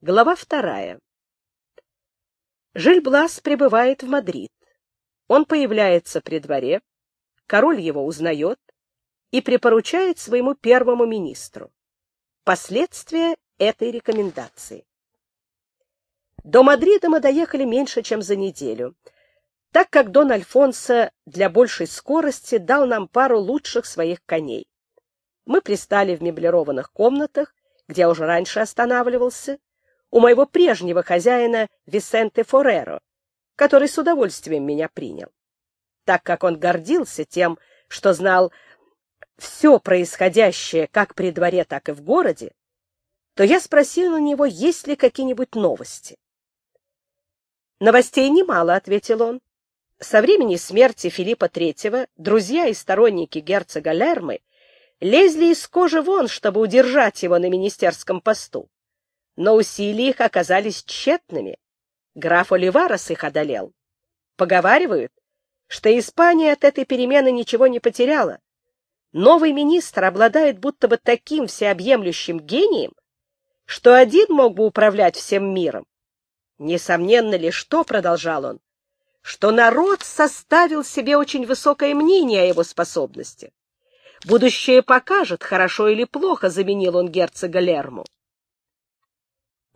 Глава вторая. Жильблас прибывает в Мадрид. Он появляется при дворе, король его узнает и припоручает своему первому министру. Последствия этой рекомендации. До Мадрида мы доехали меньше, чем за неделю, так как Дон Альфонсо для большей скорости дал нам пару лучших своих коней. Мы пристали в меблированных комнатах, где уже раньше останавливался, у моего прежнего хозяина Висенте Фореро, который с удовольствием меня принял. Так как он гордился тем, что знал все происходящее как при дворе, так и в городе, то я спросил у него, есть ли какие-нибудь новости. «Новостей немало», — ответил он. Со времени смерти Филиппа III друзья и сторонники герцога Лермы лезли из кожи вон, чтобы удержать его на министерском посту но усилия их оказались тщетными. Граф Оливарес их одолел. Поговаривают, что Испания от этой перемены ничего не потеряла. Новый министр обладает будто бы таким всеобъемлющим гением, что один мог бы управлять всем миром. Несомненно ли что, продолжал он, что народ составил себе очень высокое мнение о его способностях. Будущее покажет, хорошо или плохо заменил он герцога Лерму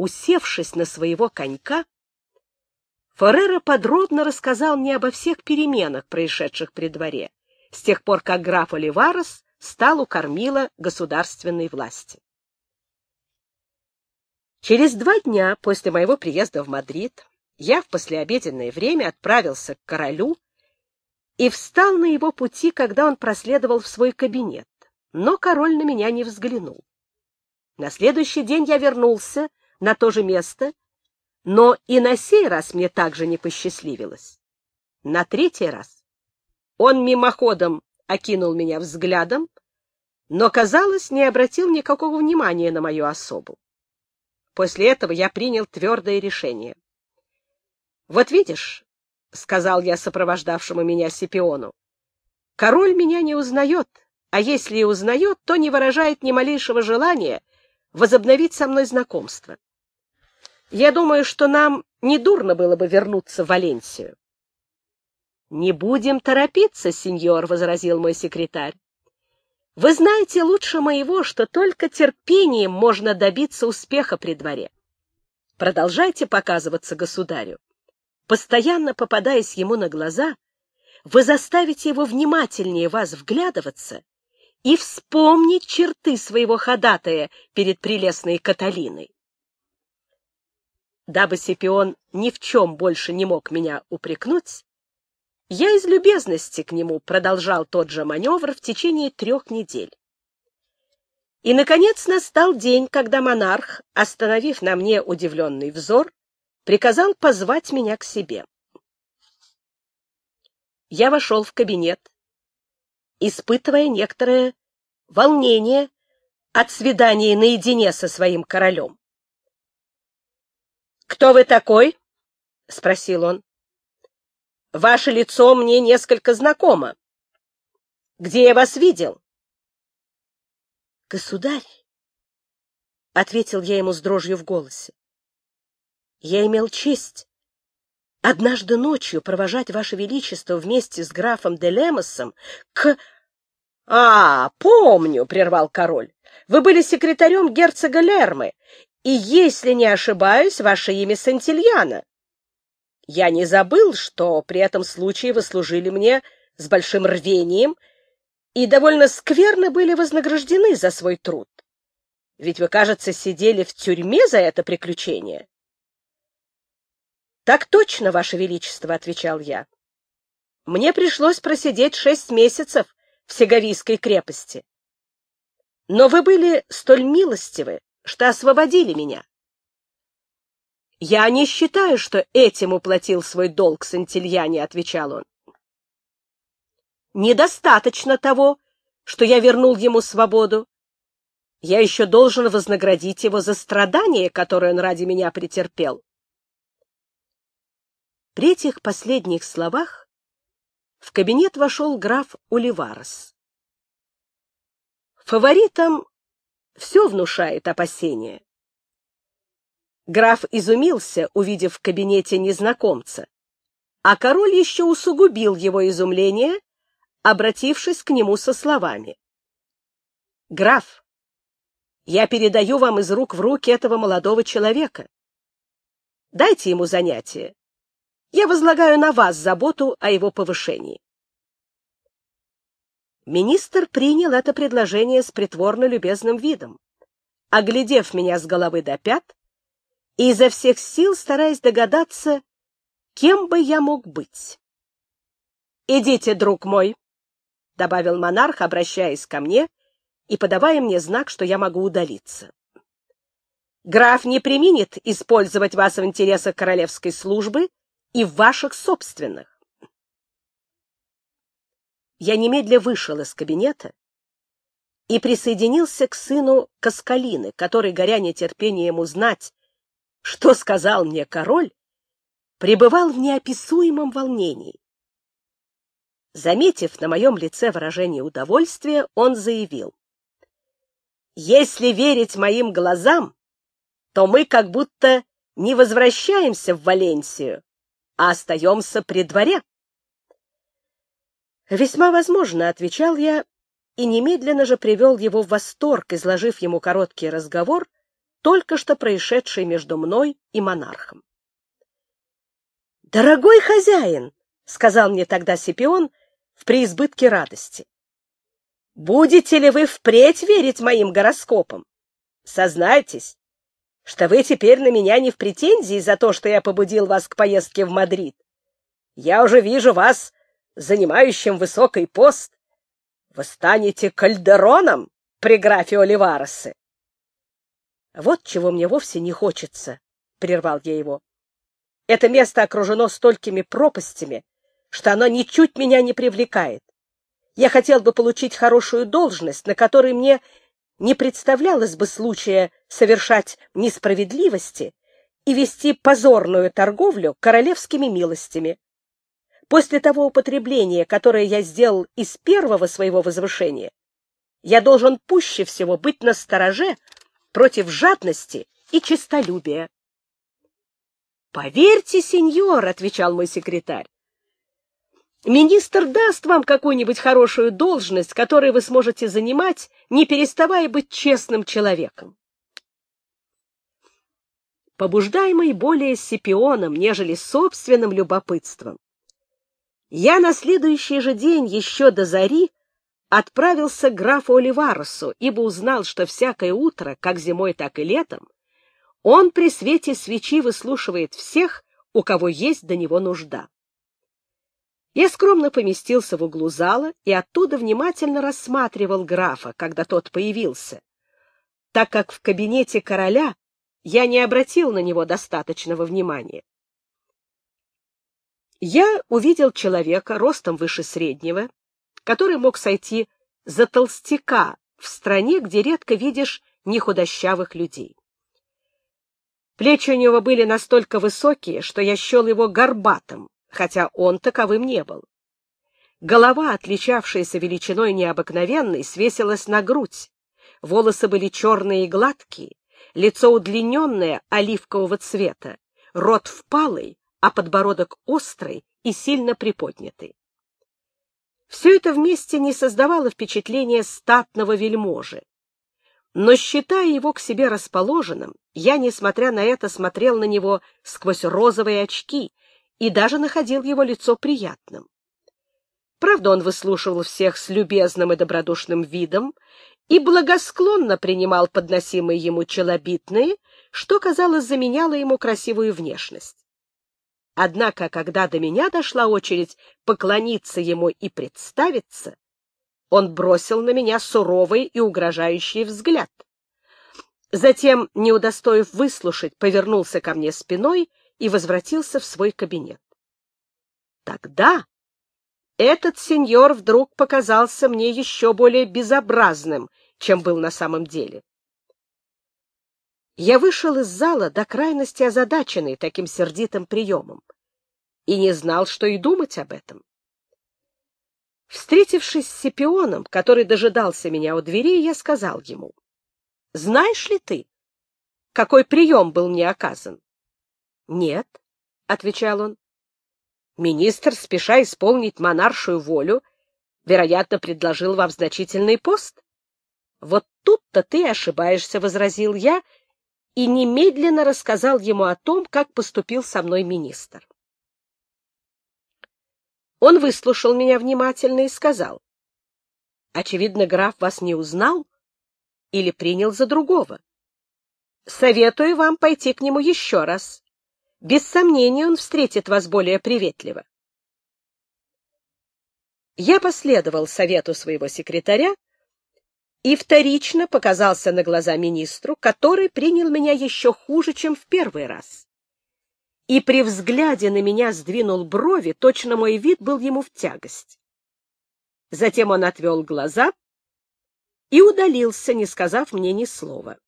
усевшись на своего конька, Феррера подробно рассказал мне обо всех переменах, происшедших при дворе, с тех пор, как граф Оливарес стал у кормила государственной власти. Через два дня после моего приезда в Мадрид я в послеобеденное время отправился к королю и встал на его пути, когда он проследовал в свой кабинет, но король на меня не взглянул. На следующий день я вернулся на то же место, но и на сей раз мне также не посчастливилось. На третий раз он мимоходом окинул меня взглядом, но, казалось, не обратил никакого внимания на мою особу. После этого я принял твердое решение. «Вот видишь», — сказал я сопровождавшему меня Сипиону, — «король меня не узнает, а если и узнает, то не выражает ни малейшего желания возобновить со мной знакомство. Я думаю, что нам недурно было бы вернуться в Валенсию. — Не будем торопиться, сеньор, — возразил мой секретарь. — Вы знаете лучше моего, что только терпением можно добиться успеха при дворе. Продолжайте показываться государю. Постоянно попадаясь ему на глаза, вы заставите его внимательнее вас вглядываться и вспомнить черты своего ходатая перед прелестной Каталиной. Дабы Сипион ни в чем больше не мог меня упрекнуть, я из любезности к нему продолжал тот же маневр в течение трех недель. И, наконец, настал день, когда монарх, остановив на мне удивленный взор, приказал позвать меня к себе. Я вошел в кабинет, испытывая некоторое волнение от свидания наедине со своим королем. «Кто вы такой?» — спросил он. «Ваше лицо мне несколько знакомо. Где я вас видел?» «Государь!» — ответил я ему с дрожью в голосе. «Я имел честь однажды ночью провожать Ваше Величество вместе с графом де Лемосом к...» «А, помню!» — прервал король. «Вы были секретарем герцога Лермы и, если не ошибаюсь, ваше имя Сантильяна. Я не забыл, что при этом случае вы служили мне с большим рвением и довольно скверно были вознаграждены за свой труд. Ведь вы, кажется, сидели в тюрьме за это приключение. — Так точно, Ваше Величество, — отвечал я. — Мне пришлось просидеть шесть месяцев в Сеговийской крепости. Но вы были столь милостивы, что освободили меня. «Я не считаю, что этим уплатил свой долг Сантильяне», — отвечал он. «Недостаточно того, что я вернул ему свободу. Я еще должен вознаградить его за страдания, которые он ради меня претерпел». При этих последних словах в кабинет вошел граф Уливарес. Фаворитом все внушает опасения. Граф изумился, увидев в кабинете незнакомца, а король еще усугубил его изумление, обратившись к нему со словами. «Граф, я передаю вам из рук в руки этого молодого человека. Дайте ему занятие. Я возлагаю на вас заботу о его повышении». Министр принял это предложение с притворно любезным видом, оглядев меня с головы до пят и изо всех сил стараясь догадаться, кем бы я мог быть. «Идите, друг мой», — добавил монарх, обращаясь ко мне и подавая мне знак, что я могу удалиться. «Граф не применит использовать вас в интересах королевской службы и в ваших собственных. Я немедля вышел из кабинета и присоединился к сыну Каскалины, который, горя нетерпением узнать, что сказал мне король, пребывал в неописуемом волнении. Заметив на моем лице выражение удовольствия, он заявил. «Если верить моим глазам, то мы как будто не возвращаемся в Валенсию, а остаемся при дворе». «Весьма возможно», — отвечал я, и немедленно же привел его в восторг, изложив ему короткий разговор, только что происшедший между мной и монархом. «Дорогой хозяин», — сказал мне тогда Сипион в преизбытке радости, — «будете ли вы впредь верить моим гороскопам? Сознайтесь, что вы теперь на меня не в претензии за то, что я побудил вас к поездке в Мадрид. Я уже вижу вас занимающим высокий пост, вы станете кальдероном при графе Оливаросе. — Вот чего мне вовсе не хочется, — прервал я его. — Это место окружено столькими пропастями, что оно ничуть меня не привлекает. Я хотел бы получить хорошую должность, на которой мне не представлялось бы случая совершать несправедливости и вести позорную торговлю королевскими милостями. После того употребления, которое я сделал из первого своего возвышения, я должен пуще всего быть на стороже против жадности и честолюбия. «Поверьте, сеньор», — отвечал мой секретарь, «министр даст вам какую-нибудь хорошую должность, которую вы сможете занимать, не переставая быть честным человеком». Побуждаемый более Сипионом, нежели собственным любопытством, я на следующий же день, еще до зари, отправился к графу Оливарусу, ибо узнал, что всякое утро, как зимой, так и летом, он при свете свечи выслушивает всех, у кого есть до него нужда. Я скромно поместился в углу зала и оттуда внимательно рассматривал графа, когда тот появился, так как в кабинете короля я не обратил на него достаточного внимания я увидел человека ростом выше среднего, который мог сойти за толстяка в стране, где редко видишь нехудощавых людей. Плечи у него были настолько высокие, что я счел его горбатым, хотя он таковым не был. Голова, отличавшаяся величиной необыкновенной, свесилась на грудь, волосы были черные и гладкие, лицо удлиненное оливкового цвета, рот впалый, а подбородок острый и сильно приподнятый. Все это вместе не создавало впечатления статного вельможи. Но, считая его к себе расположенным, я, несмотря на это, смотрел на него сквозь розовые очки и даже находил его лицо приятным. Правда, он выслушивал всех с любезным и добродушным видом и благосклонно принимал подносимые ему челобитные, что, казалось, заменяло ему красивую внешность. Однако, когда до меня дошла очередь поклониться ему и представиться, он бросил на меня суровый и угрожающий взгляд. Затем, не удостоив выслушать, повернулся ко мне спиной и возвратился в свой кабинет. Тогда этот сеньор вдруг показался мне еще более безобразным, чем был на самом деле. Я вышел из зала до крайности озадаченный таким сердитым приемом и не знал, что и думать об этом. Встретившись с Сипионом, который дожидался меня у двери, я сказал ему, «Знаешь ли ты, какой прием был мне оказан? — Нет, — отвечал он. Министр, спеша исполнить монаршую волю, вероятно, предложил вам значительный пост. — Вот тут-то ты ошибаешься, — возразил я, и немедленно рассказал ему о том, как поступил со мной министр. Он выслушал меня внимательно и сказал, «Очевидно, граф вас не узнал или принял за другого. Советую вам пойти к нему еще раз. Без сомнения, он встретит вас более приветливо». Я последовал совету своего секретаря и вторично показался на глаза министру, который принял меня еще хуже, чем в первый раз и при взгляде на меня сдвинул брови, точно мой вид был ему в тягость. Затем он отвел глаза и удалился, не сказав мне ни слова.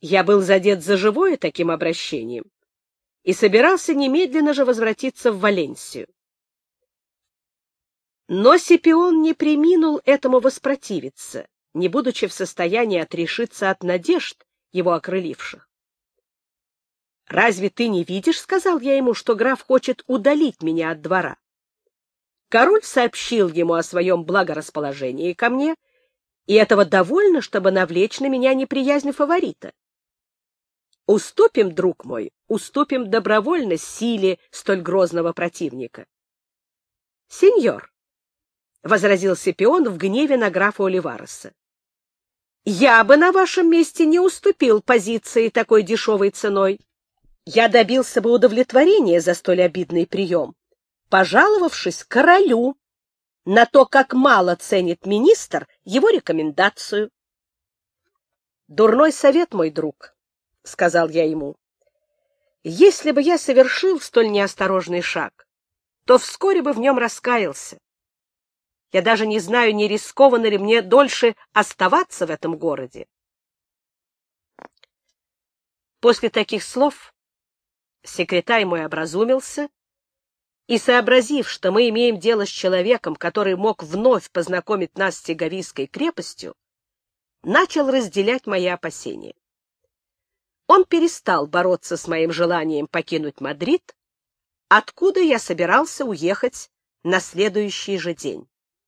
Я был задет за живое таким обращением и собирался немедленно же возвратиться в Валенсию. Но Сипион не приминул этому воспротивиться, не будучи в состоянии отрешиться от надежд, его окрыливших. «Разве ты не видишь, — сказал я ему, — что граф хочет удалить меня от двора?» Король сообщил ему о своем благорасположении ко мне, и этого довольно, чтобы навлечь на меня неприязнь фаворита. Уступим, друг мой, уступим добровольно силе столь грозного противника. — Сеньор, — возразил Сипион в гневе на графа Оливареса, — я бы на вашем месте не уступил позиции такой дешевой ценой я добился бы удовлетворения за столь обидный прием, пожаловавшись королю на то, как мало ценит министр его рекомендацию. «Дурной совет, мой друг», — сказал я ему. «Если бы я совершил столь неосторожный шаг, то вскоре бы в нем раскаялся. Я даже не знаю, не рискованно ли мне дольше оставаться в этом городе». После таких слов Секретарь мой образумился и, сообразив, что мы имеем дело с человеком, который мог вновь познакомить нас с Теговийской крепостью, начал разделять мои опасения. Он перестал бороться с моим желанием покинуть Мадрид, откуда я собирался уехать на следующий же день.